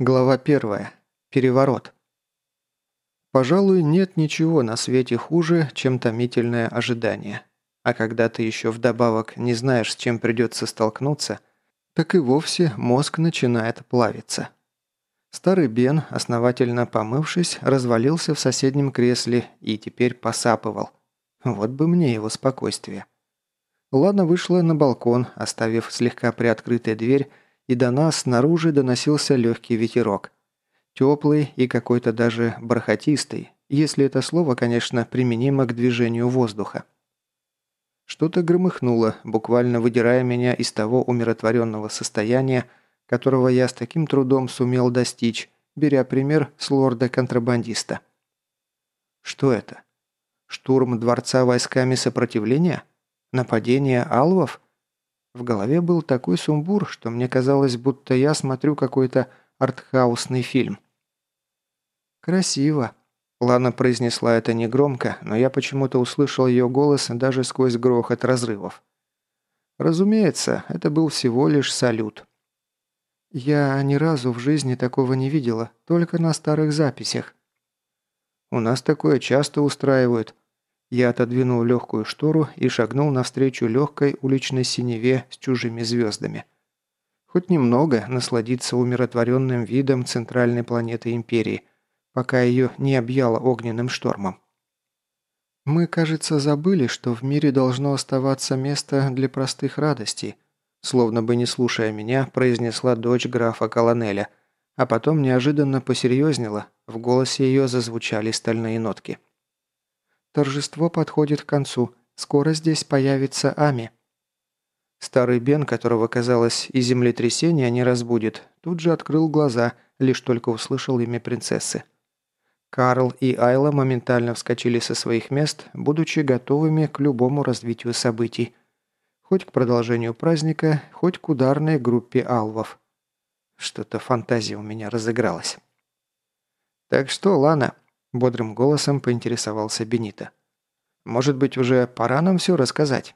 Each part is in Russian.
Глава 1. Переворот. Пожалуй, нет ничего на свете хуже, чем томительное ожидание. А когда ты еще вдобавок не знаешь, с чем придется столкнуться, так и вовсе мозг начинает плавиться. Старый Бен, основательно помывшись, развалился в соседнем кресле и теперь посапывал. Вот бы мне его спокойствие. Ладно вышла на балкон, оставив слегка приоткрытая дверь, и до нас снаружи доносился легкий ветерок. Теплый и какой-то даже бархатистый, если это слово, конечно, применимо к движению воздуха. Что-то громыхнуло, буквально выдирая меня из того умиротворенного состояния, которого я с таким трудом сумел достичь, беря пример с лорда-контрабандиста. Что это? Штурм дворца войсками сопротивления? Нападение алвов? В голове был такой сумбур, что мне казалось, будто я смотрю какой-то артхаусный фильм. «Красиво», – Лана произнесла это негромко, но я почему-то услышал ее голос даже сквозь грохот разрывов. Разумеется, это был всего лишь салют. «Я ни разу в жизни такого не видела, только на старых записях». «У нас такое часто устраивают», я отодвинул легкую штору и шагнул навстречу легкой уличной синеве с чужими звездами. Хоть немного насладиться умиротворенным видом центральной планеты Империи, пока ее не объяло огненным штормом. «Мы, кажется, забыли, что в мире должно оставаться место для простых радостей», словно бы не слушая меня, произнесла дочь графа Колонеля, а потом неожиданно посерьезнела, в голосе ее зазвучали стальные нотки. Торжество подходит к концу. Скоро здесь появится Ами». Старый Бен, которого, казалось, и землетрясение не разбудит, тут же открыл глаза, лишь только услышал имя принцессы. Карл и Айла моментально вскочили со своих мест, будучи готовыми к любому развитию событий. Хоть к продолжению праздника, хоть к ударной группе алвов. Что-то фантазия у меня разыгралась. «Так что, Лана?» Бодрым голосом поинтересовался Бенита. «Может быть, уже пора нам все рассказать?»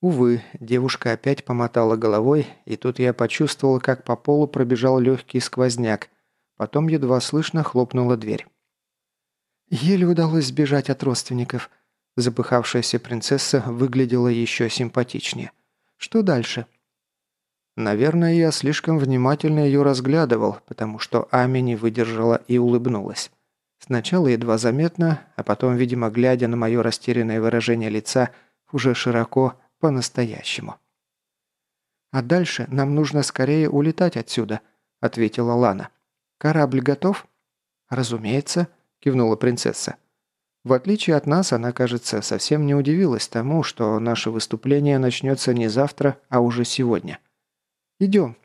Увы, девушка опять помотала головой, и тут я почувствовал, как по полу пробежал легкий сквозняк. Потом едва слышно хлопнула дверь. Еле удалось сбежать от родственников. Запыхавшаяся принцесса выглядела еще симпатичнее. Что дальше? Наверное, я слишком внимательно ее разглядывал, потому что Ами не выдержала и улыбнулась. Сначала едва заметно, а потом, видимо, глядя на мое растерянное выражение лица, уже широко, по-настоящему. «А дальше нам нужно скорее улетать отсюда», — ответила Лана. «Корабль готов?» «Разумеется», — кивнула принцесса. В отличие от нас, она, кажется, совсем не удивилась тому, что наше выступление начнется не завтра, а уже сегодня. «Идем».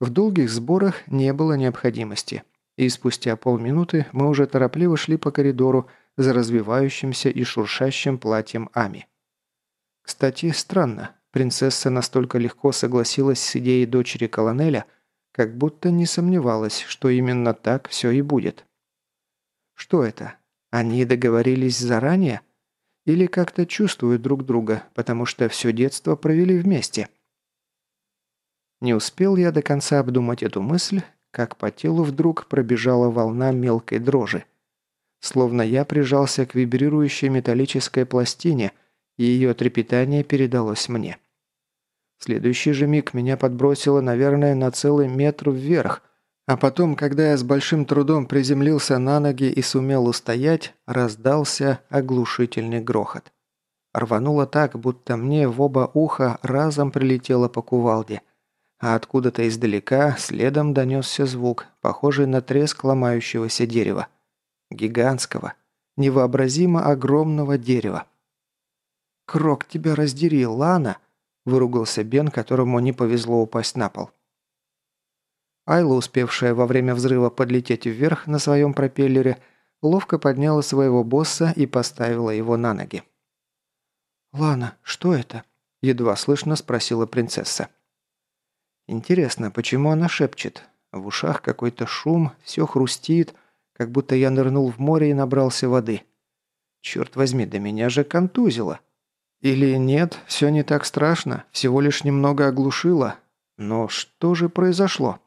В долгих сборах не было необходимости и спустя полминуты мы уже торопливо шли по коридору за развивающимся и шуршащим платьем Ами. Кстати, странно, принцесса настолько легко согласилась с идеей дочери колонеля, как будто не сомневалась, что именно так все и будет. Что это? Они договорились заранее? Или как-то чувствуют друг друга, потому что все детство провели вместе? Не успел я до конца обдумать эту мысль, как по телу вдруг пробежала волна мелкой дрожи. Словно я прижался к вибрирующей металлической пластине, и ее трепетание передалось мне. В следующий же миг меня подбросило, наверное, на целый метр вверх, а потом, когда я с большим трудом приземлился на ноги и сумел устоять, раздался оглушительный грохот. Рвануло так, будто мне в оба уха разом прилетело по кувалде – а откуда-то издалека следом донесся звук, похожий на треск ломающегося дерева. Гигантского, невообразимо огромного дерева. «Крок тебя раздери, Лана!» – выругался Бен, которому не повезло упасть на пол. Айла, успевшая во время взрыва подлететь вверх на своем пропеллере, ловко подняла своего босса и поставила его на ноги. «Лана, что это?» – едва слышно спросила принцесса. Интересно, почему она шепчет? В ушах какой-то шум, все хрустит, как будто я нырнул в море и набрался воды. Черт возьми, да меня же контузило. Или нет, все не так страшно, всего лишь немного оглушило. Но что же произошло?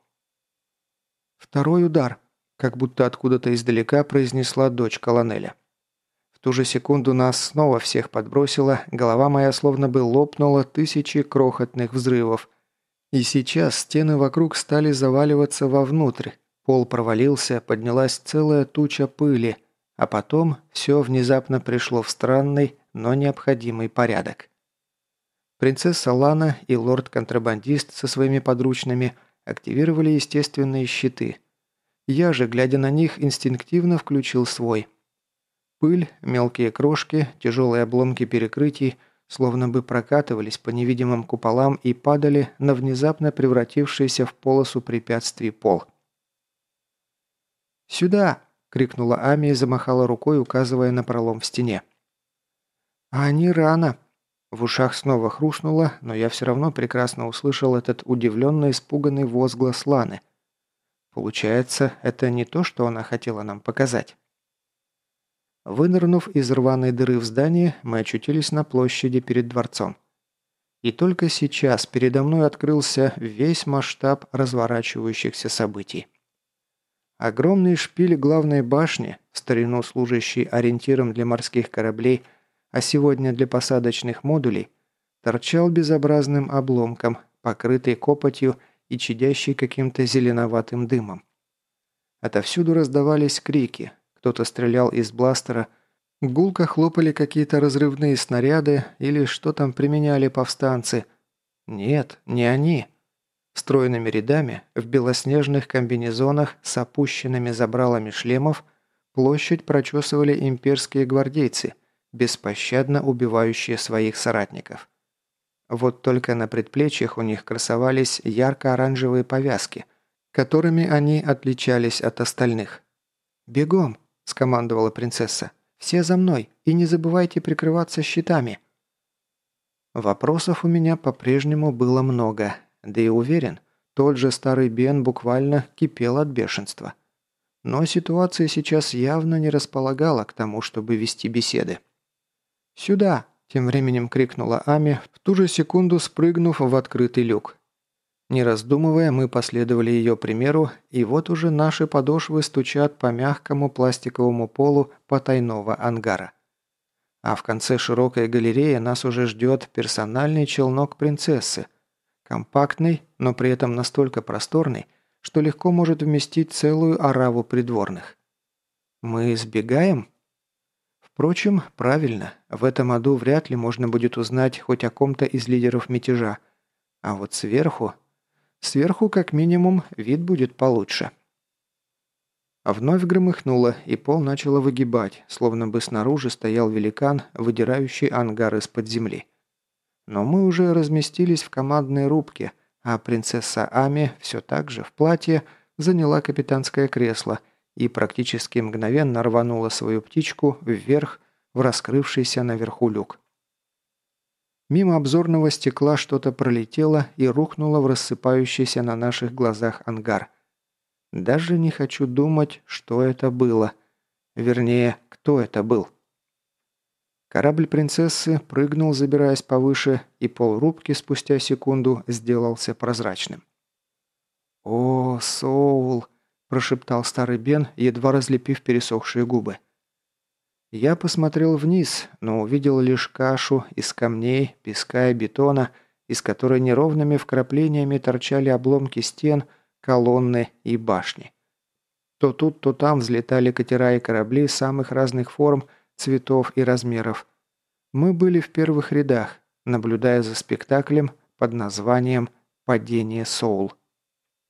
Второй удар, как будто откуда-то издалека произнесла дочь колонеля. В ту же секунду нас снова всех подбросило, голова моя словно бы лопнула тысячи крохотных взрывов. И сейчас стены вокруг стали заваливаться вовнутрь, пол провалился, поднялась целая туча пыли, а потом все внезапно пришло в странный, но необходимый порядок. Принцесса Лана и лорд-контрабандист со своими подручными активировали естественные щиты. Я же, глядя на них, инстинктивно включил свой. Пыль, мелкие крошки, тяжелые обломки перекрытий словно бы прокатывались по невидимым куполам и падали на внезапно превратившийся в полосу препятствий пол. «Сюда!» – крикнула Ами и замахала рукой, указывая на пролом в стене. «А они рано!» В ушах снова хрустнуло, но я все равно прекрасно услышал этот удивленно испуганный возглас Ланы. Получается, это не то, что она хотела нам показать. Вынырнув из рваной дыры в здании, мы очутились на площади перед дворцом. И только сейчас передо мной открылся весь масштаб разворачивающихся событий. Огромный шпиль главной башни, в старину служащий ориентиром для морских кораблей – а сегодня для посадочных модулей, торчал безобразным обломком, покрытый копотью и чадящий каким-то зеленоватым дымом. Отовсюду раздавались крики, кто-то стрелял из бластера, гулко хлопали какие-то разрывные снаряды или что там применяли повстанцы. Нет, не они. Стройными рядами, в белоснежных комбинезонах с опущенными забралами шлемов, площадь прочесывали имперские гвардейцы – беспощадно убивающие своих соратников. Вот только на предплечьях у них красовались ярко-оранжевые повязки, которыми они отличались от остальных. «Бегом!» – скомандовала принцесса. «Все за мной, и не забывайте прикрываться щитами!» Вопросов у меня по-прежнему было много, да и уверен, тот же старый Бен буквально кипел от бешенства. Но ситуация сейчас явно не располагала к тому, чтобы вести беседы. «Сюда!» – тем временем крикнула Ами, в ту же секунду спрыгнув в открытый люк. Не раздумывая, мы последовали ее примеру, и вот уже наши подошвы стучат по мягкому пластиковому полу потайного ангара. А в конце широкой галереи нас уже ждет персональный челнок принцессы. Компактный, но при этом настолько просторный, что легко может вместить целую ораву придворных. «Мы сбегаем?» Впрочем, правильно, в этом аду вряд ли можно будет узнать хоть о ком-то из лидеров мятежа. А вот сверху... Сверху, как минимум, вид будет получше. Вновь громыхнуло, и пол начало выгибать, словно бы снаружи стоял великан, выдирающий ангар из-под земли. Но мы уже разместились в командной рубке, а принцесса Ами все так же в платье заняла капитанское кресло – и практически мгновенно рванула свою птичку вверх в раскрывшийся наверху люк. Мимо обзорного стекла что-то пролетело и рухнуло в рассыпающийся на наших глазах ангар. Даже не хочу думать, что это было. Вернее, кто это был. Корабль принцессы прыгнул, забираясь повыше, и полрубки спустя секунду сделался прозрачным. «О, Соул!» прошептал старый Бен, едва разлепив пересохшие губы. Я посмотрел вниз, но увидел лишь кашу из камней, песка и бетона, из которой неровными вкраплениями торчали обломки стен, колонны и башни. То тут, то там взлетали катера и корабли самых разных форм, цветов и размеров. Мы были в первых рядах, наблюдая за спектаклем под названием «Падение Соул».